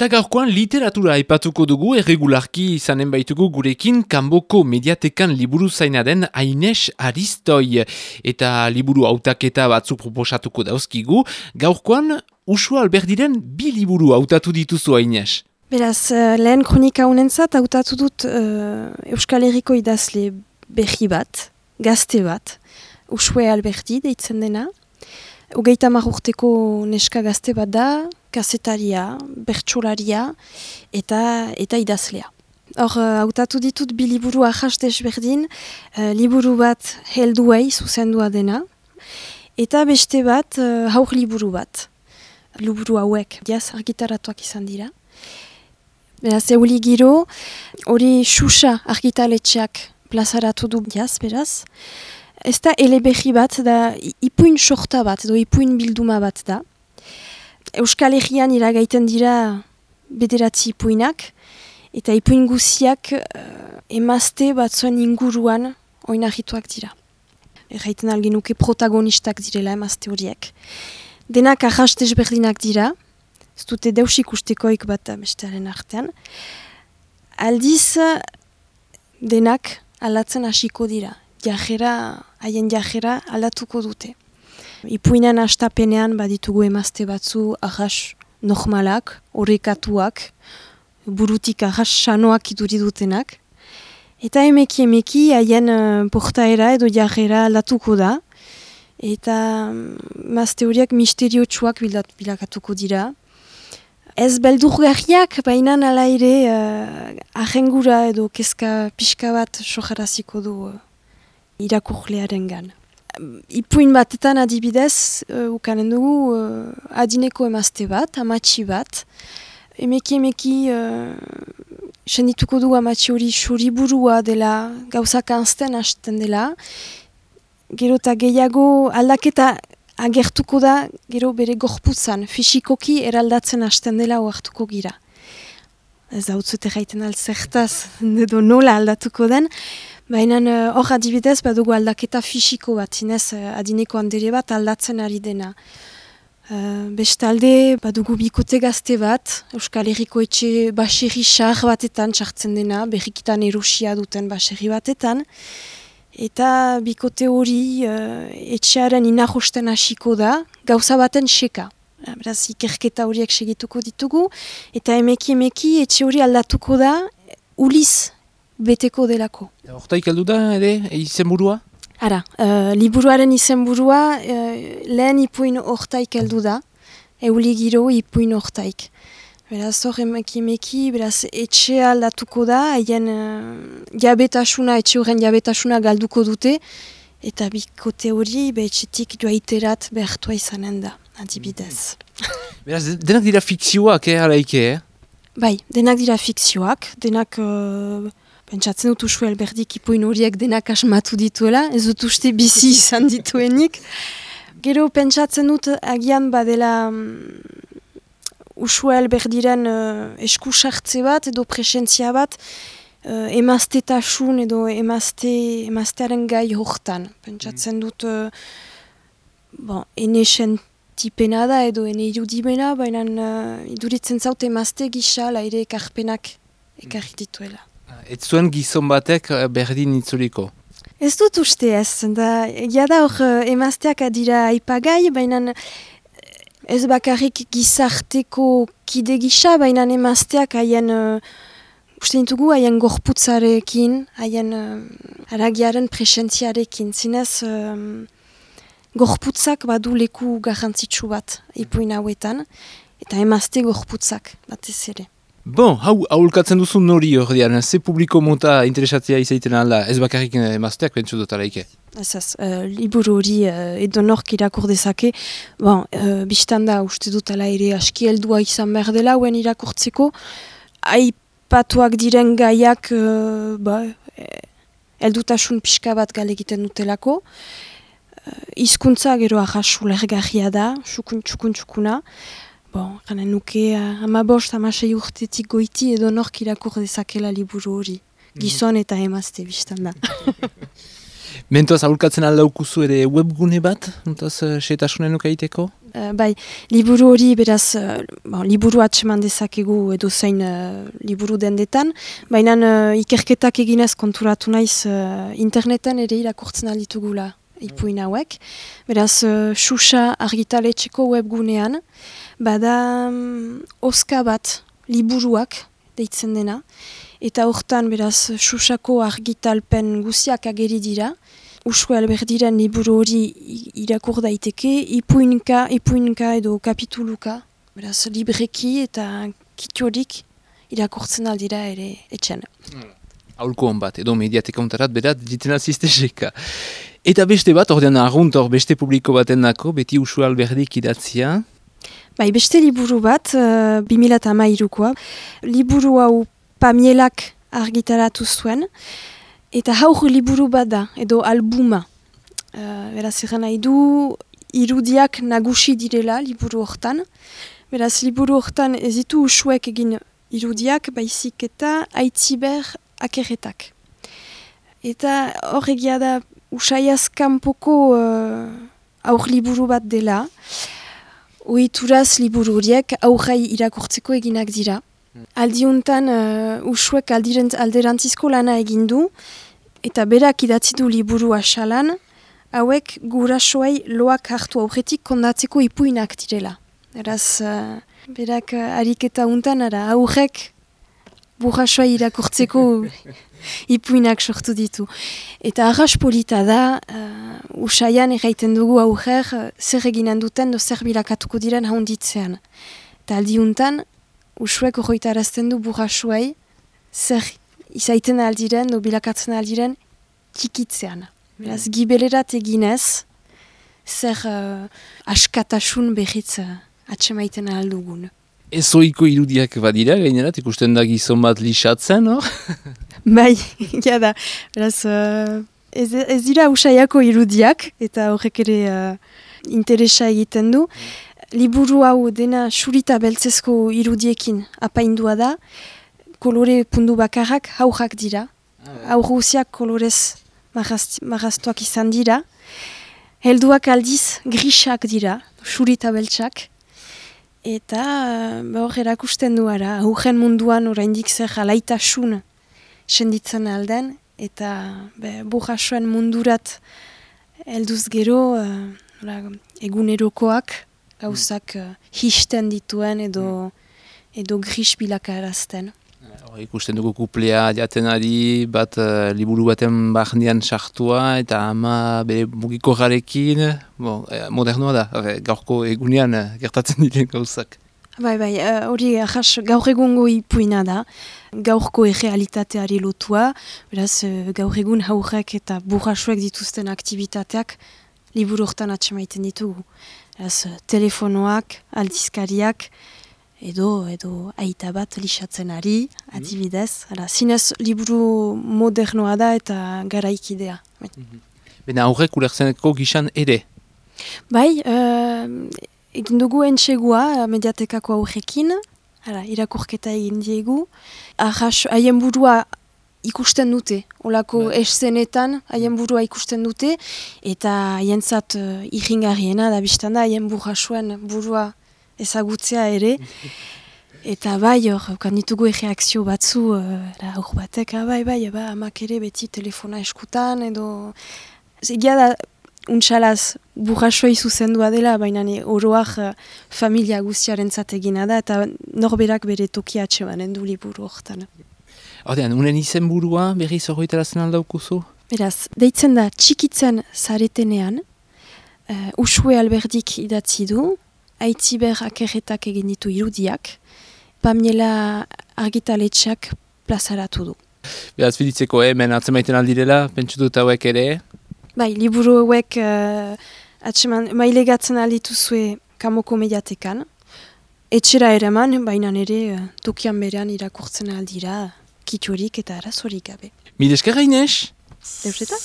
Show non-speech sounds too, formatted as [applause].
Eta gaurkoan literatura aipatuko dugu erregularki izanen baitugu gurekin kanboko mediatekan liburu zaina den Aines Aristoi. Eta liburu hautaketa batzuk proposatuko dauzkigu. Gaurkoan, Usua Alberdiren bi liburu hautatu dituzu Aines. Beraz, uh, lehen kronika honentzat hautatu dut uh, Euskal Herriko idazle berri bat, gazte bat, Usue Alberdi deitzen dena. Ogeita urteko neska gazte bat da, kasetaria, bertsolaria eta eta idazlea. Hor, uh, hautatu ditut bi liburu ahas desberdin, uh, liburu bat helduei zuzendua dena, eta beste bat uh, haur liburu bat. Liburu hauek, diaz, argitaratuak izan dira. Beraz, euli giro, hori xuxa argitaletxeak plazaratu du diaz, beraz. Ez da elebehi bat, da ipuin sorta bat, do ipuin bilduma bat da. Euskal Herrian iragaiten dira bederatzi ipuinak, eta ipuin guziak uh, emazte bat zuen inguruan oinahituak dira. Erraiten algenuke protagonistak direla emazte horiek. Denak ahas desberdinak dira, ez dute deus ikustekoik bat bestearen artean. Aldiz, denak alatzen hasiko dira. Jajera, haien jajera aldatuko dute. Ipuinan astapenean baditugu emazte batzu ahas normalak, horrekatuak, burutik ahas sanoak iduri dutenak. Eta emeki emeki haien uh, portaera edo jarrera latuko da. Eta mazte horiak misterio txuak bilakatuko dira. Ez beldurgarriak, baina nala ere uh, ahengura edo kezka pixka bat sojaraziko du uh, irakurlearen gan ipuin batetan adibidez, uh, ukanen dugu uh, adineko emazte bat, amatxi bat. Emeki emeki uh, sendituko du amatxi hori xuriburua dela, gauzak anzten hasten dela. Gero eta gehiago aldaketa agertuko da, gero bere gorputzan, fisikoki eraldatzen hasten dela oartuko gira. Ez da utzute gaiten altzertaz, edo nola aldatuko den. Baina eh, hor uh, adibidez badugu aldaketa fisiko bat, zinez uh, adineko handere bat aldatzen ari dena. Uh, bestalde badugu bikote gazte bat, Euskal Herriko etxe baserri sar batetan txartzen dena, berrikitan erosia duten baserri batetan. Eta bikote hori uh, etxearen inahosten hasiko da, gauza baten seka. Beraz, ikerketa horiek segituko ditugu, eta emeki emeki etxe hori aldatuko da, uliz beteko delako. Hortaik heldu da, ere, izenburua? Ara, uh, liburuaren izenburua uh, lehen ipuin hortaik heldu da, euli giro ipuin hortaik. Beraz, hor emeki emeki, beraz, etxe aldatuko da, haien uh, jabetasuna, etxe horren jabetasuna galduko dute, eta bikote hori, be etxetik duaiterat behartua izanen da, adibidez. [laughs] Beraz, denak dira fikzioak, eh, araike, eh? Bai, denak dira fikzioak, denak... Pentsatzen dut usue alberdik ipuin horiek denak asmatu dituela, ez dut uste bizi [laughs] izan dituenik. Gero pentsatzen dut agian badela um, usue alberdiren uh, esku sartze bat edo presentzia bat uh, emaztetasun edo emazte, emaztearen gai hortan. Pentsatzen mm. dut uh, bon, ene tipena da edo ene irudimena, baina uh, iduritzen zaute emazte gisa laire ekarpenak ekarri dituela. Ez zuen gizon batek eh, berdin itzuliko? Ez dut uste ez, da, jada hor eh, emazteak adira aipagai, baina eh, ez bakarrik gizarteko kide gisa, baina emazteak haien, uh, uste ditugu, haien gorputzarekin, haien uh, aragiaren presentziarekin, zinez um, gorputzak badu leku garrantzitsu bat ipuin hauetan, eta emazte gorputzak batez ere. Bon, hau, aholkatzen duzu nori hor dian, ze publiko monta interesatzea izaiten alda, ez bakarrik emazteak pentsu dut araike? Ez ez, uh, liburu hori uh, edo nork irakur dezake, bon, uh, biztan da uste dut ala ere aski heldua izan behar dela, uen irakurtzeko, aipatuak diren gaiak, uh, ba, eldutasun pixka bat gale egiten dutelako, uh, izkuntza gero ahasu lergarria da, txukun txukun txukuna, Bon, gana nuke uh, ama bost, ama sei urtetik goiti edo nork irakur dezakela liburu hori. Mhm. Gizon eta emazte biztan da. [laughs] Mentoaz, aurkatzen aldaukuzu ere webgune bat? Mentoaz, uh, seetasunen nuke Uh, bai, liburu hori beraz, uh, bon, liburu atseman dezakegu edo zein uh, liburu dendetan, baina uh, ikerketak eginez konturatu naiz uh, interneten ere irakurtzen alditugula ipuin hauek. Beraz, uh, Xuxa argitaletxeko webgunean, bada um, oska bat liburuak deitzen dena, eta hortan beraz Xuxako argitalpen guziak ageri dira, Usue alberdiren liburu hori irakur daiteke, ipuinka, ipuinka edo kapituluka, beraz, libreki eta kitiorik irakurtzen aldira ere etxen. Aulko hon bat, edo mediateka untarat, berat, ditena ziztezeka. Eta beste bat, ordean argunt hor beste publiko baten nako, beti Usue alberdik idatzia? Bai, beste liburu bat, uh, 2008koa, liburu hau pamielak argitaratu zuen, Eta haur liburu bat da, edo albuma. Uh, beraz, egan nahi du, irudiak nagusi direla liburu hortan. Beraz, liburu hortan ez ditu usuek egin irudiak, baizik eta aitziber akerretak. Eta hor egia da, usaiaz kanpoko uh, aur liburu bat dela. Oituraz liburu horiek aurrai irakurtzeko eginak dira. Aldiuntan uh, usuek alderantzizko lana egindu, eta berak idatzi du liburu asalan, hauek gurasoei loak hartu aurretik kondatzeko ipuinak direla. Eraz, uh, berak uh, ariketa untan, ara, aurrek burrasoa irakurtzeko ipuinak sortu ditu. Eta arras polita da, uh, usaian erraiten dugu aurrer, uh, zer eginen duten do zer bilakatuko diren haunditzean. Eta aldiuntan, usuek horreita du burrasoei, zer izaiten aldiren, do bilakatzen aldiren, kikitzean. Beraz, mm. gibelerat eginez, zer uh, askatasun behitz uh, atxemaiten aldugun. Ez oiko irudiak badira, gainerat, ikusten da gizon bat lixatzen, no? [laughs] bai, da. Beraz, uh, ez, ez dira usaiako irudiak, eta horrek ere uh, interesa egiten du. Liburu hau dena surita beltzezko irudiekin apaindua da, kolore pundu bakarrak haujak dira. Ah, Aurruziak kolorez marraztuak izan dira. Helduak aldiz grisak dira, surita beltsak. Eta ba, hor erakusten duara, aurren munduan oraindik zer alaitasun senditzen alden. Eta burrasuen mundurat helduz gero uh, egunerokoak gauzak uh, histen dituen edo, mm. edo gris bilakarazten. Ikusten dugu kuplea jaten ari, bat uh, liburu baten bahnean sartua eta ama bere mugiko jarekin, bon, eh, modernoa da, gaurko egunean gertatzen [laughs] diren gauzak. Bai, bai, hori uh, gaur egungo ipuina da, gaurko errealitateari lotua, beraz gaur egun haurrek eta burrasuek dituzten aktivitateak liburu hortan atxemaiten ditugu. Beraz, telefonoak, aldizkariak, edo edo aita bat lixatzen ari, mhm. adibidez. Hala, zinez liburu modernoa da eta garaikidea. Mm Bena aurrek ulerzeneko gizan ere? Bai, uh, egin dugu entxegua mediatekako aurrekin, hala, irakurketa egin diegu. Arras, haien burua ikusten dute, olako bai. eszenetan haien burua ikusten dute, eta haien zat uh, iringarriena da biztan da, haien burra burua ezagutzea ere. Eta bai, hor, kanditugu egeakzio batzu, uh, hor batek, ah, bai, bai, ba, amak ere beti telefona eskutan, edo... Egia da, untxalaz, burrasoa izuzendua dela, baina oroak uh, familia guztiaren zategina da, eta norberak bere tokia atxemanen du liburu horretan. Hortean, unen izen burua berri zorroitarazen aldaukuzu? Beraz, deitzen da txikitzen zaretenean, uh, usue alberdik idatzi du, aitziber akerretak egin ditu irudiak, pamiela argitaletxak plazaratu du. Beraz, fiditzeko hemen atzemaiten aldirela, pentsu dut hauek ere? Bai, liburu hauek uh, atseman, mailegatzen alditu zue kamoko mediatekan. Etxera ere man, baina ere uh, tokian berean irakurtzen aldira, kiturik eta arazorik gabe. Mil eskerra inez? Deusetat?